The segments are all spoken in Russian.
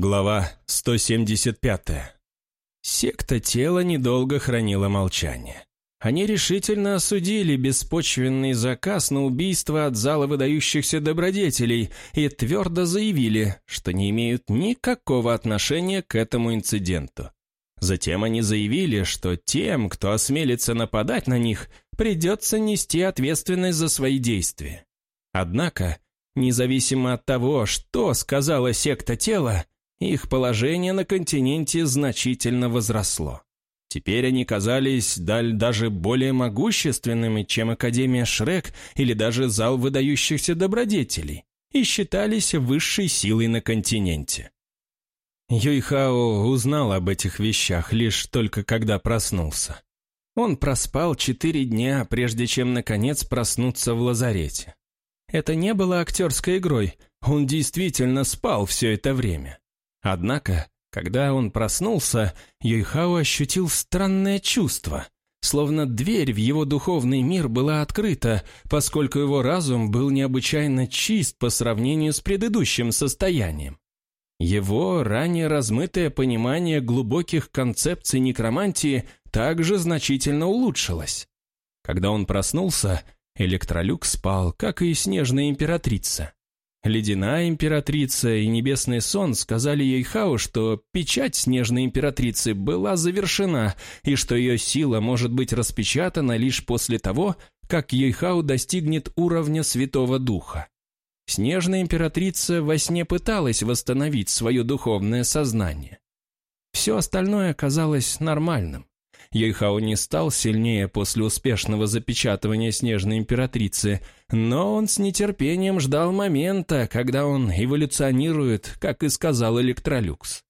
Глава 175. Секта тела недолго хранила молчание. Они решительно осудили беспочвенный заказ на убийство от зала выдающихся добродетелей и твердо заявили, что не имеют никакого отношения к этому инциденту. Затем они заявили, что тем, кто осмелится нападать на них, придется нести ответственность за свои действия. Однако, независимо от того, что сказала секта тела, их положение на континенте значительно возросло. Теперь они казались даль даже более могущественными, чем Академия Шрек или даже Зал выдающихся добродетелей, и считались высшей силой на континенте. Юйхао узнал об этих вещах лишь только когда проснулся. Он проспал четыре дня, прежде чем, наконец, проснуться в лазарете. Это не было актерской игрой, он действительно спал все это время. Однако, когда он проснулся, Юйхао ощутил странное чувство, словно дверь в его духовный мир была открыта, поскольку его разум был необычайно чист по сравнению с предыдущим состоянием. Его ранее размытое понимание глубоких концепций некромантии также значительно улучшилось. Когда он проснулся, Электролюк спал, как и снежная императрица. Ледяная императрица и небесный сон сказали Ейхау, что печать снежной императрицы была завершена и что ее сила может быть распечатана лишь после того, как Ейхау достигнет уровня Святого Духа. Снежная императрица во сне пыталась восстановить свое духовное сознание. Все остальное казалось нормальным. Юйхао не стал сильнее после успешного запечатывания Снежной Императрицы, но он с нетерпением ждал момента, когда он эволюционирует, как и сказал Электролюкс.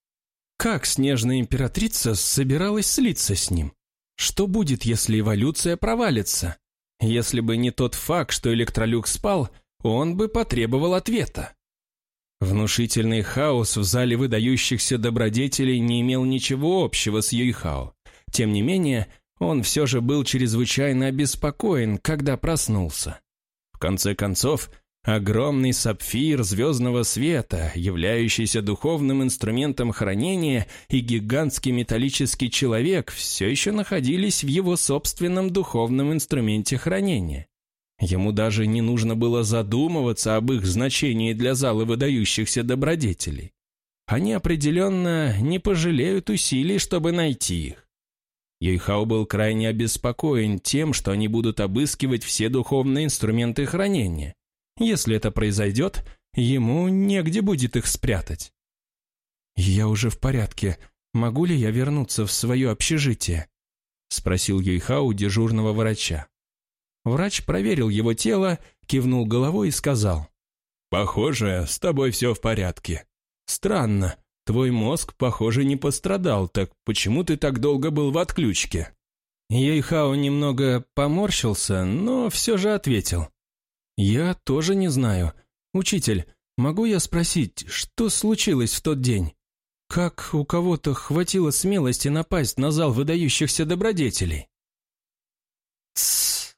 Как Снежная Императрица собиралась слиться с ним? Что будет, если эволюция провалится? Если бы не тот факт, что Электролюкс спал, он бы потребовал ответа. Внушительный хаос в зале выдающихся добродетелей не имел ничего общего с Юйхао. Тем не менее, он все же был чрезвычайно обеспокоен, когда проснулся. В конце концов, огромный сапфир звездного света, являющийся духовным инструментом хранения, и гигантский металлический человек все еще находились в его собственном духовном инструменте хранения. Ему даже не нужно было задумываться об их значении для зала выдающихся добродетелей. Они определенно не пожалеют усилий, чтобы найти их. Юйхао был крайне обеспокоен тем, что они будут обыскивать все духовные инструменты хранения. Если это произойдет, ему негде будет их спрятать. «Я уже в порядке. Могу ли я вернуться в свое общежитие?» — спросил Юйхао дежурного врача. Врач проверил его тело, кивнул головой и сказал. «Похоже, с тобой все в порядке. Странно, Твой мозг, похоже, не пострадал, так почему ты так долго был в отключке?» Ейхао немного поморщился, но все же ответил. «Я тоже не знаю. Учитель, могу я спросить, что случилось в тот день? Как у кого-то хватило смелости напасть на зал выдающихся добродетелей?» «Тссс!»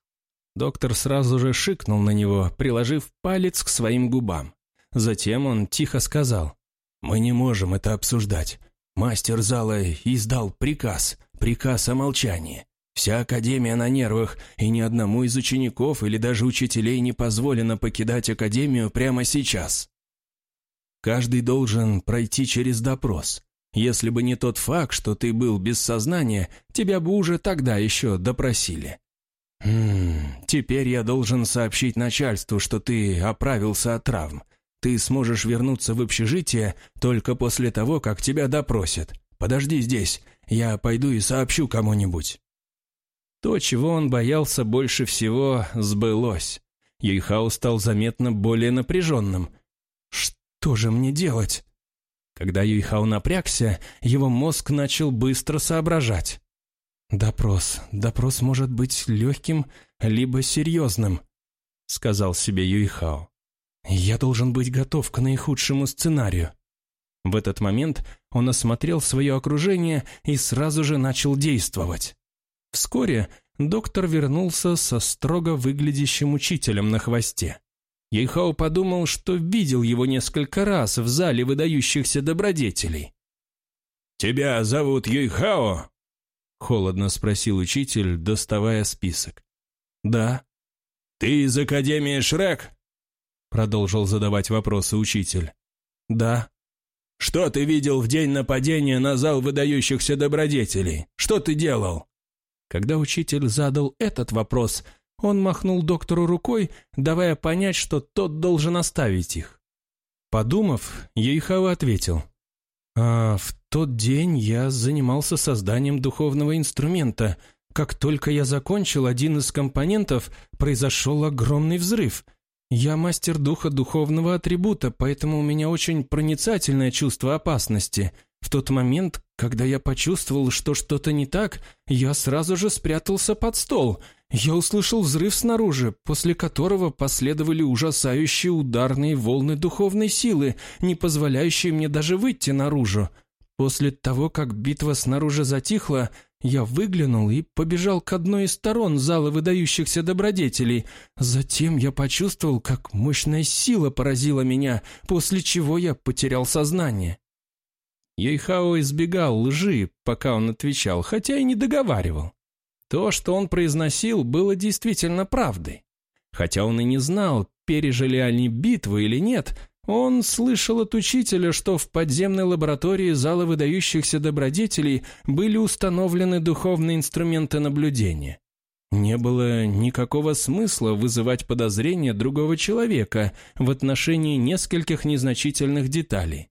Доктор сразу же шикнул на него, приложив палец к своим губам. Затем он тихо сказал. «Мы не можем это обсуждать. Мастер зала издал приказ, приказ о молчании. Вся Академия на нервах, и ни одному из учеников или даже учителей не позволено покидать Академию прямо сейчас. Каждый должен пройти через допрос. Если бы не тот факт, что ты был без сознания, тебя бы уже тогда еще допросили. Хм, теперь я должен сообщить начальству, что ты оправился от травм. Ты сможешь вернуться в общежитие только после того, как тебя допросят. Подожди здесь, я пойду и сообщу кому-нибудь». То, чего он боялся больше всего, сбылось. Юйхао стал заметно более напряженным. «Что же мне делать?» Когда Юйхао напрягся, его мозг начал быстро соображать. «Допрос. Допрос может быть легким, либо серьезным», — сказал себе Юйхао. Я должен быть готов к наихудшему сценарию. В этот момент он осмотрел свое окружение и сразу же начал действовать. Вскоре доктор вернулся со строго выглядящим учителем на хвосте. Ейхао подумал, что видел его несколько раз в зале выдающихся добродетелей. «Тебя зовут Юйхао?» — холодно спросил учитель, доставая список. «Да». «Ты из Академии Шрек?» — продолжил задавать вопросы учитель. «Да». «Что ты видел в день нападения на зал выдающихся добродетелей? Что ты делал?» Когда учитель задал этот вопрос, он махнул доктору рукой, давая понять, что тот должен оставить их. Подумав, Ейхава ответил. «А в тот день я занимался созданием духовного инструмента. Как только я закончил один из компонентов, произошел огромный взрыв. Я мастер духа духовного атрибута, поэтому у меня очень проницательное чувство опасности. В тот момент, когда я почувствовал, что что-то не так, я сразу же спрятался под стол. Я услышал взрыв снаружи, после которого последовали ужасающие ударные волны духовной силы, не позволяющие мне даже выйти наружу. После того, как битва снаружи затихла, я выглянул и побежал к одной из сторон зала выдающихся добродетелей. Затем я почувствовал, как мощная сила поразила меня, после чего я потерял сознание. Ейхао избегал лжи, пока он отвечал, хотя и не договаривал. То, что он произносил, было действительно правдой. Хотя он и не знал, пережили они битву или нет, он слышал от учителя, что в подземной лаборатории зала выдающихся добродетелей были установлены духовные инструменты наблюдения. Не было никакого смысла вызывать подозрения другого человека в отношении нескольких незначительных деталей.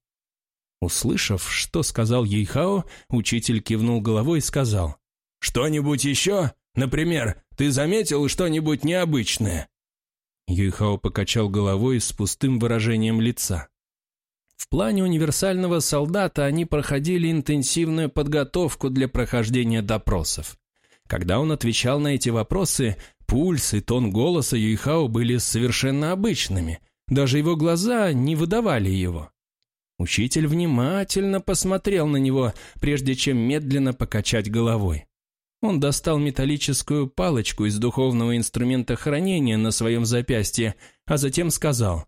Услышав, что сказал Ейхао, учитель кивнул головой и сказал, «Что-нибудь еще? Например, ты заметил что-нибудь необычное?» Юйхао покачал головой с пустым выражением лица. В плане универсального солдата они проходили интенсивную подготовку для прохождения допросов. Когда он отвечал на эти вопросы, пульс и тон голоса Юйхао были совершенно обычными, даже его глаза не выдавали его. Учитель внимательно посмотрел на него, прежде чем медленно покачать головой. Он достал металлическую палочку из духовного инструмента хранения на своем запястье, а затем сказал,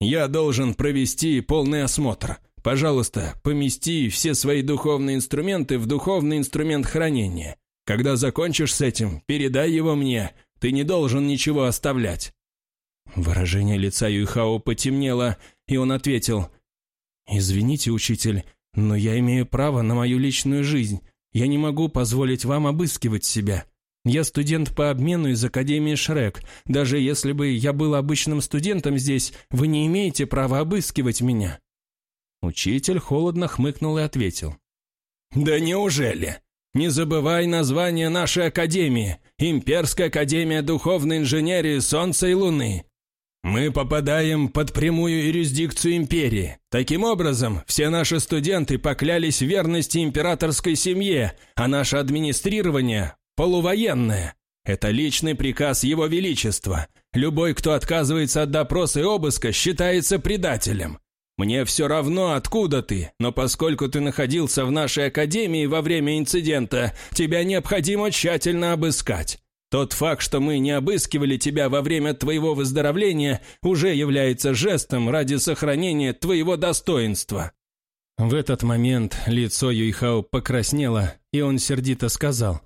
«Я должен провести полный осмотр. Пожалуйста, помести все свои духовные инструменты в духовный инструмент хранения. Когда закончишь с этим, передай его мне. Ты не должен ничего оставлять». Выражение лица Юйхао потемнело, и он ответил, «Извините, учитель, но я имею право на мою личную жизнь. Я не могу позволить вам обыскивать себя. Я студент по обмену из Академии Шрек. Даже если бы я был обычным студентом здесь, вы не имеете права обыскивать меня». Учитель холодно хмыкнул и ответил. «Да неужели? Не забывай название нашей Академии – Имперская Академия Духовной Инженерии Солнца и Луны. Мы попадаем под прямую юрисдикцию империи. Таким образом, все наши студенты поклялись верности императорской семье, а наше администрирование – полувоенное. Это личный приказ Его Величества. Любой, кто отказывается от допроса и обыска, считается предателем. Мне все равно, откуда ты, но поскольку ты находился в нашей академии во время инцидента, тебя необходимо тщательно обыскать. Тот факт, что мы не обыскивали тебя во время твоего выздоровления, уже является жестом ради сохранения твоего достоинства». В этот момент лицо Юйхао покраснело, и он сердито сказал.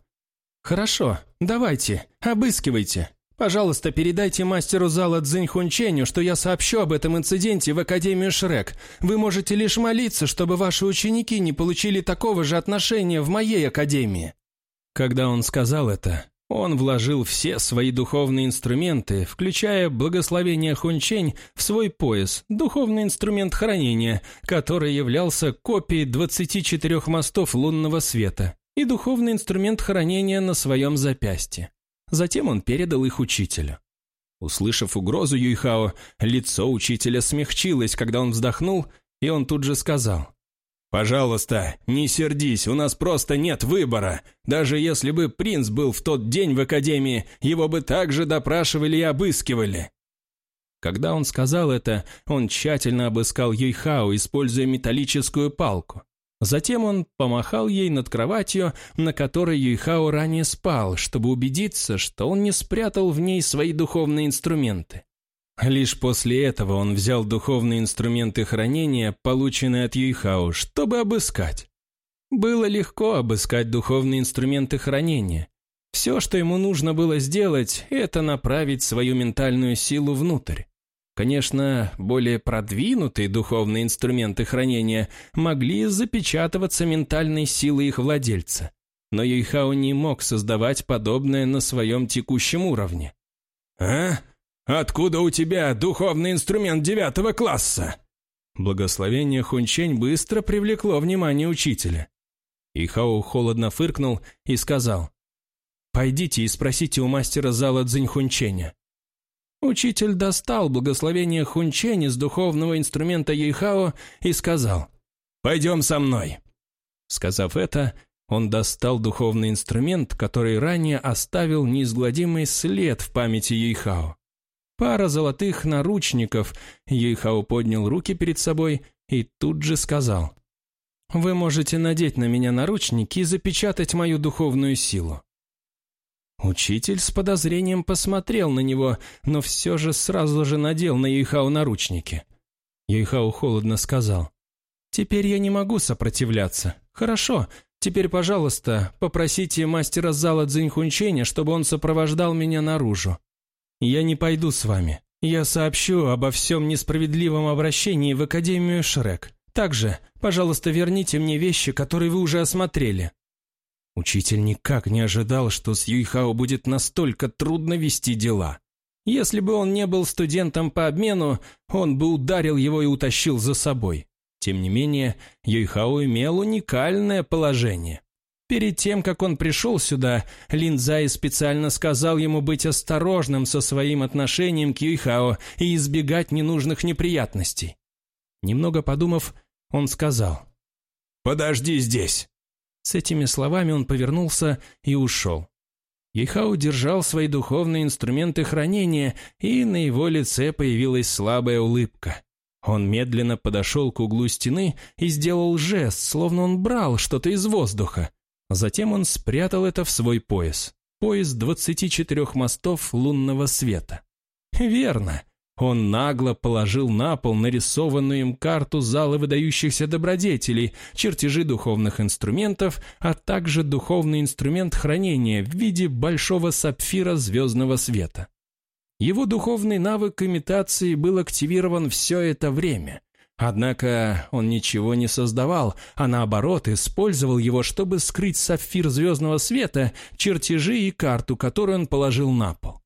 «Хорошо, давайте, обыскивайте. Пожалуйста, передайте мастеру зала Цзиньхунченю, что я сообщу об этом инциденте в Академию Шрек. Вы можете лишь молиться, чтобы ваши ученики не получили такого же отношения в моей Академии». Когда он сказал это, он вложил все свои духовные инструменты, включая благословение Хунчень, в свой пояс, духовный инструмент хранения, который являлся копией 24 мостов лунного света, и духовный инструмент хранения на своем запястье. Затем он передал их учителю. Услышав угрозу Юйхао, лицо учителя смягчилось, когда он вздохнул, и он тут же сказал – «Пожалуйста, не сердись, у нас просто нет выбора. Даже если бы принц был в тот день в академии, его бы также допрашивали и обыскивали». Когда он сказал это, он тщательно обыскал Юйхао, используя металлическую палку. Затем он помахал ей над кроватью, на которой Юйхао ранее спал, чтобы убедиться, что он не спрятал в ней свои духовные инструменты. Лишь после этого он взял духовные инструменты хранения, полученные от Юйхао, чтобы обыскать. Было легко обыскать духовные инструменты хранения. Все, что ему нужно было сделать, это направить свою ментальную силу внутрь. Конечно, более продвинутые духовные инструменты хранения могли запечатываться ментальной силой их владельца, но Юйхао не мог создавать подобное на своем текущем уровне. «А? Откуда у тебя духовный инструмент девятого класса?» Благословение Хунчень быстро привлекло внимание учителя. Ихао холодно фыркнул и сказал, «Пойдите и спросите у мастера зала Цзиньхунченя». Учитель достал благословение Хунчень из духовного инструмента Ейхао и сказал, «Пойдем со мной». Сказав это, он достал духовный инструмент, который ранее оставил неизгладимый след в памяти Ейхао. Пара золотых наручников, Ейхао поднял руки перед собой и тут же сказал, «Вы можете надеть на меня наручники и запечатать мою духовную силу». Учитель с подозрением посмотрел на него, но все же сразу же надел на Юйхао наручники. Юйхао холодно сказал, «Теперь я не могу сопротивляться. Хорошо, теперь, пожалуйста, попросите мастера зала Цзиньхунченя, чтобы он сопровождал меня наружу. Я не пойду с вами. Я сообщу обо всем несправедливом обращении в Академию Шрек. Также, пожалуйста, верните мне вещи, которые вы уже осмотрели. Учитель никак не ожидал, что с Юйхао будет настолько трудно вести дела. Если бы он не был студентом по обмену, он бы ударил его и утащил за собой. Тем не менее, Юйхао имел уникальное положение. Перед тем, как он пришел сюда, Линзай специально сказал ему быть осторожным со своим отношением к Юйхао и избегать ненужных неприятностей. Немного подумав, он сказал, «Подожди здесь». С этими словами он повернулся и ушел. Ейхау держал свои духовные инструменты хранения, и на его лице появилась слабая улыбка. Он медленно подошел к углу стены и сделал жест, словно он брал что-то из воздуха. Затем он спрятал это в свой пояс. Пояс 24 мостов лунного света. Верно. Он нагло положил на пол нарисованную им карту зала выдающихся добродетелей, чертежи духовных инструментов, а также духовный инструмент хранения в виде большого сапфира звездного света. Его духовный навык имитации был активирован все это время. Однако он ничего не создавал, а наоборот использовал его, чтобы скрыть сапфир звездного света, чертежи и карту, которую он положил на пол.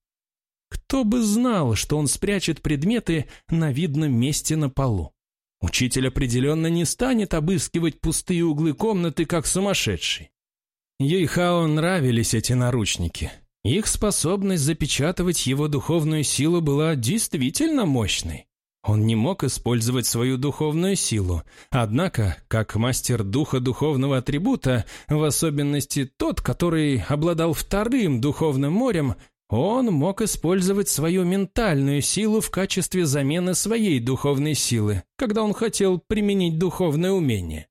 Кто бы знал, что он спрячет предметы на видном месте на полу. Учитель определенно не станет обыскивать пустые углы комнаты, как сумасшедший. Ейхао нравились эти наручники. Их способность запечатывать его духовную силу была действительно мощной. Он не мог использовать свою духовную силу, однако, как мастер духа духовного атрибута, в особенности тот, который обладал вторым духовным морем, он мог использовать свою ментальную силу в качестве замены своей духовной силы, когда он хотел применить духовное умение.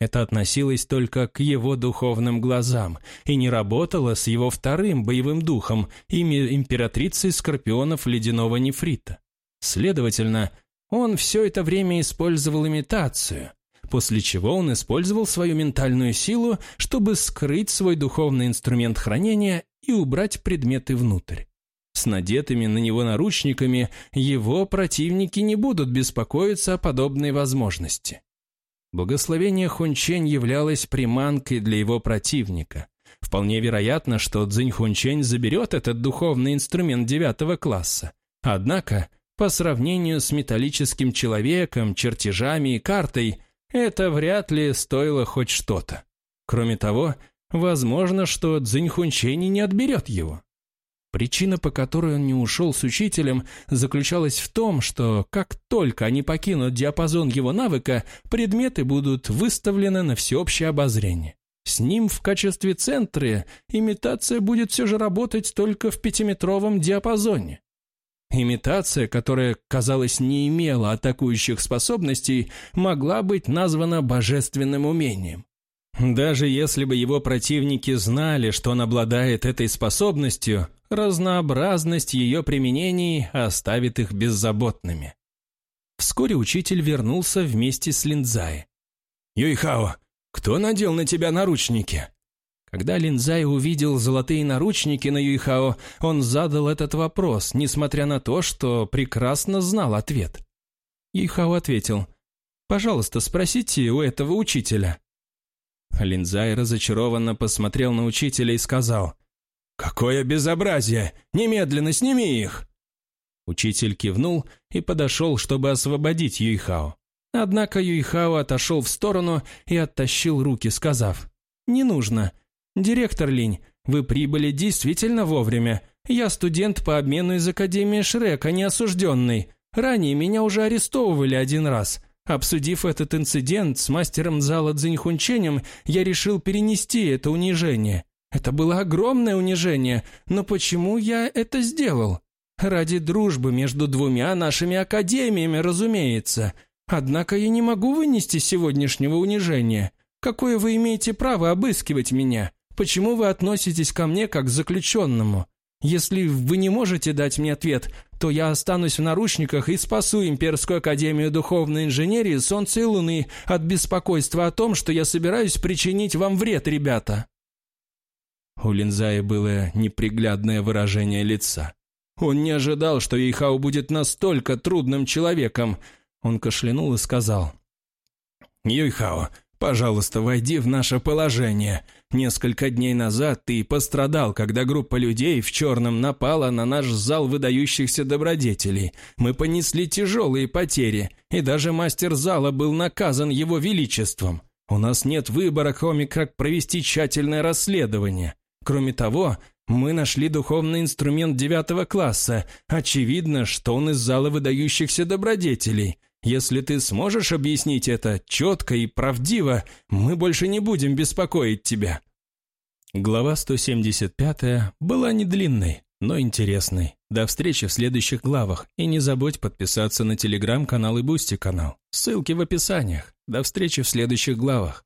Это относилось только к его духовным глазам и не работало с его вторым боевым духом, имя императрицы скорпионов ледяного нефрита. Следовательно, он все это время использовал имитацию, после чего он использовал свою ментальную силу, чтобы скрыть свой духовный инструмент хранения и убрать предметы внутрь. С надетыми на него наручниками его противники не будут беспокоиться о подобной возможности. Благословение Хунчень являлось приманкой для его противника. Вполне вероятно, что Цзинь Хунчень заберет этот духовный инструмент девятого класса. Однако, по сравнению с металлическим человеком, чертежами и картой, это вряд ли стоило хоть что-то. Кроме того, Возможно, что Цзиньхунчени не отберет его. Причина, по которой он не ушел с учителем, заключалась в том, что как только они покинут диапазон его навыка, предметы будут выставлены на всеобщее обозрение. С ним в качестве центра имитация будет все же работать только в пятиметровом диапазоне. Имитация, которая, казалось, не имела атакующих способностей, могла быть названа божественным умением. Даже если бы его противники знали, что он обладает этой способностью, разнообразность ее применений оставит их беззаботными. Вскоре учитель вернулся вместе с Линдзай. «Юйхао, кто надел на тебя наручники?» Когда Линзай увидел золотые наручники на Юйхао, он задал этот вопрос, несмотря на то, что прекрасно знал ответ. Юйхао ответил, «Пожалуйста, спросите у этого учителя». Линзай разочарованно посмотрел на учителя и сказал, «Какое безобразие! Немедленно сними их!» Учитель кивнул и подошел, чтобы освободить Юйхао. Однако Юйхао отошел в сторону и оттащил руки, сказав, «Не нужно. «Директор Линь, вы прибыли действительно вовремя. Я студент по обмену из Академии Шрека, не осужденный. Ранее меня уже арестовывали один раз. Обсудив этот инцидент с мастером зала Цзиньхунченем, я решил перенести это унижение. Это было огромное унижение, но почему я это сделал? Ради дружбы между двумя нашими академиями, разумеется. Однако я не могу вынести сегодняшнего унижения. Какое вы имеете право обыскивать меня? Почему вы относитесь ко мне как к заключенному? Если вы не можете дать мне ответ, то я останусь в наручниках и спасу Имперскую Академию Духовной Инженерии Солнца и Луны от беспокойства о том, что я собираюсь причинить вам вред, ребята». У Линзая было неприглядное выражение лица. Он не ожидал, что Ейхау будет настолько трудным человеком. Он кашлянул и сказал. «Юйхао, Пожалуйста, войди в наше положение. Несколько дней назад ты пострадал, когда группа людей в черном напала на наш зал выдающихся добродетелей. Мы понесли тяжелые потери, и даже мастер зала был наказан его величеством. У нас нет выбора, кроме как провести тщательное расследование. Кроме того, мы нашли духовный инструмент девятого класса. Очевидно, что он из зала выдающихся добродетелей – если ты сможешь объяснить это четко и правдиво, мы больше не будем беспокоить тебя». Глава 175 была не длинной, но интересной. До встречи в следующих главах. И не забудь подписаться на телеграм-канал и Boosty канал. Ссылки в описаниях. До встречи в следующих главах.